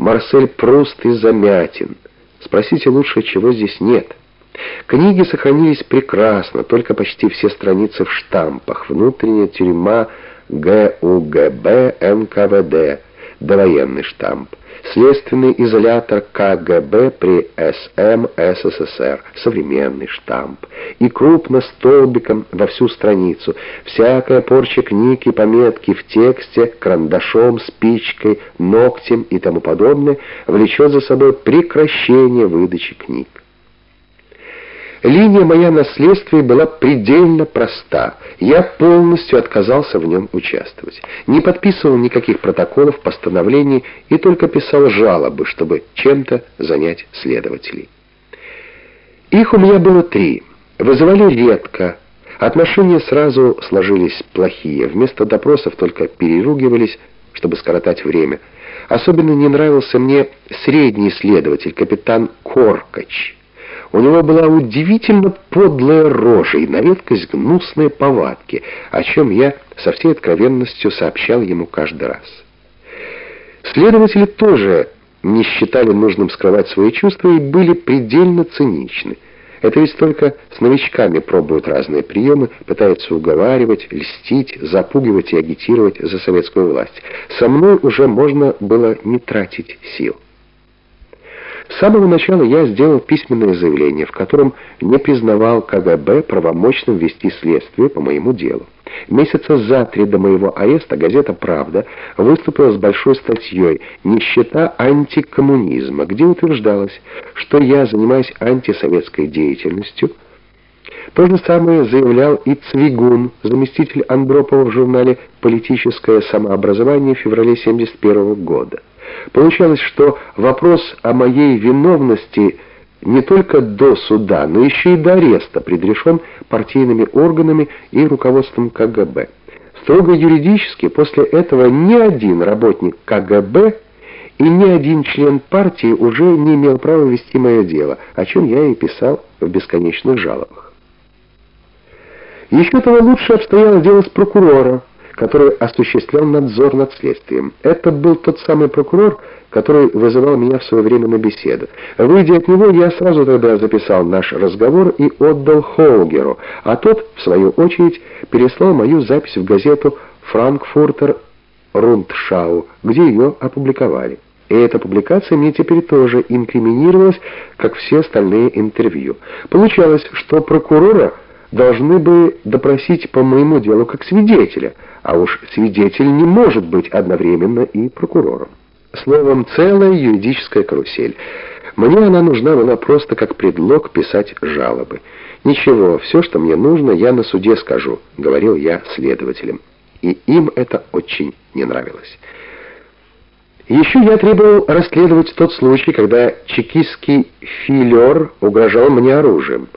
Марсель Пруст и Замятин. Спросите лучше, чего здесь нет. Книги сохранились прекрасно, только почти все страницы в штампах. Внутренняя тюрьма ГУГБ НКВД, довоенный штамп. Следственный изолятор КГБ при СМ СССР, современный штамп. И крупно столбиком во всю страницу. Всякая порча книг и пометки в тексте, карандашом, спичкой, ногтем и тому подобное влечет за собой прекращение выдачи книг. Линия моя наследствия была предельно проста. Я полностью отказался в нем участвовать. Не подписывал никаких протоколов, постановлений и только писал жалобы, чтобы чем-то занять следователей. Их у меня было три. Вызывали редко. Отношения сразу сложились плохие. Вместо допросов только переругивались, чтобы скоротать время. Особенно не нравился мне средний следователь, капитан Коркач. У него была удивительно подлая рожа и на редкость гнусные повадки, о чем я со всей откровенностью сообщал ему каждый раз. Следователи тоже не считали нужным скрывать свои чувства и были предельно циничны. Это ведь только с новичками пробуют разные приемы, пытаются уговаривать, льстить, запугивать и агитировать за советскую власть. Со мной уже можно было не тратить сил. С самого начала я сделал письменное заявление, в котором не признавал КГБ правомочным вести следствие по моему делу. Месяца за три до моего ареста газета «Правда» выступила с большой статьей «Нищета антикоммунизма», где утверждалось, что я занимаюсь антисоветской деятельностью. То же самое заявлял и Цвигун, заместитель Андропова в журнале «Политическое самообразование» в феврале 1971 года. Получалось, что вопрос о моей виновности не только до суда, но еще и до ареста предрешен партийными органами и руководством КГБ. Строго юридически после этого ни один работник КГБ и ни один член партии уже не имел права вести мое дело, о чем я и писал в бесконечных жалобах. Еще того лучше обстояло дело с прокурора, который осуществлял надзор над следствием. Это был тот самый прокурор, который вызывал меня в свое время на беседу. Выйдя от него, я сразу тогда записал наш разговор и отдал Холгеру, а тот, в свою очередь, переслал мою запись в газету «Франкфуртер Рундшау», где ее опубликовали. И эта публикация мне теперь тоже инкриминировалась, как все остальные интервью. Получалось, что прокурора должны бы допросить по моему делу как свидетеля, а уж свидетель не может быть одновременно и прокурором. Словом, целая юридическая карусель. Мне она нужна была просто как предлог писать жалобы. «Ничего, все, что мне нужно, я на суде скажу», — говорил я следователям. И им это очень не нравилось. Еще я требовал расследовать тот случай, когда чекистский филер угрожал мне оружием.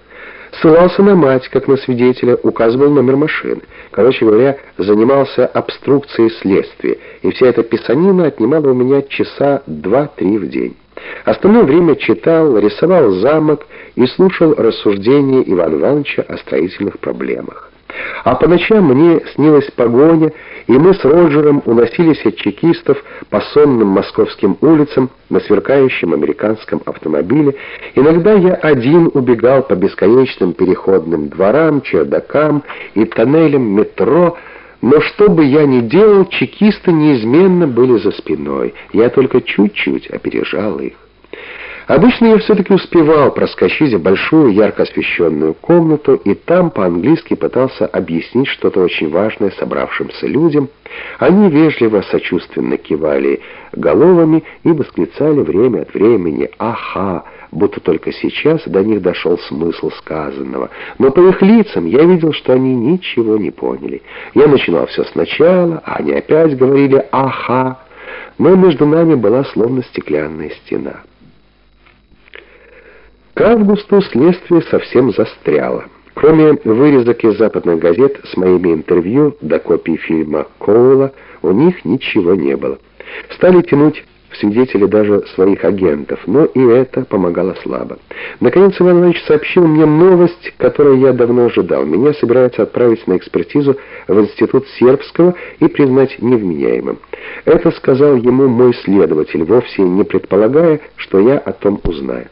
Ссылался на мать, как на свидетеля, указывал номер машины. Короче говоря, занимался обструкцией следствия, и вся эта писанина отнимала у меня часа два-три в день. Остальное время читал, рисовал замок и слушал рассуждения Ивана Ивановича о строительных проблемах. А по ночам мне снилась погоня, и мы с Роджером уносились от чекистов по сонным московским улицам на сверкающем американском автомобиле. Иногда я один убегал по бесконечным переходным дворам, чердакам и тоннелям метро, но что бы я ни делал, чекисты неизменно были за спиной. Я только чуть-чуть опережал их. Обычно я все-таки успевал проскочить в большую ярко освещенную комнату и там по-английски пытался объяснить что-то очень важное собравшимся людям. Они вежливо, сочувственно кивали головами и восклицали время от времени «Аха!», будто только сейчас до них дошел смысл сказанного. Но по их лицам я видел, что они ничего не поняли. Я начинал все сначала, а они опять говорили «Аха!», но между нами была словно стеклянная стена. К августу следствие совсем застряло. Кроме вырезок из западных газет с моими интервью до копий фильма Коула, у них ничего не было. Стали тянуть в свидетели даже своих агентов, но и это помогало слабо. Наконец Иван Иванович сообщил мне новость, которую я давно ожидал. Меня собираются отправить на экспертизу в Институт Сербского и признать невменяемым. Это сказал ему мой следователь, вовсе не предполагая, что я о том узнаю.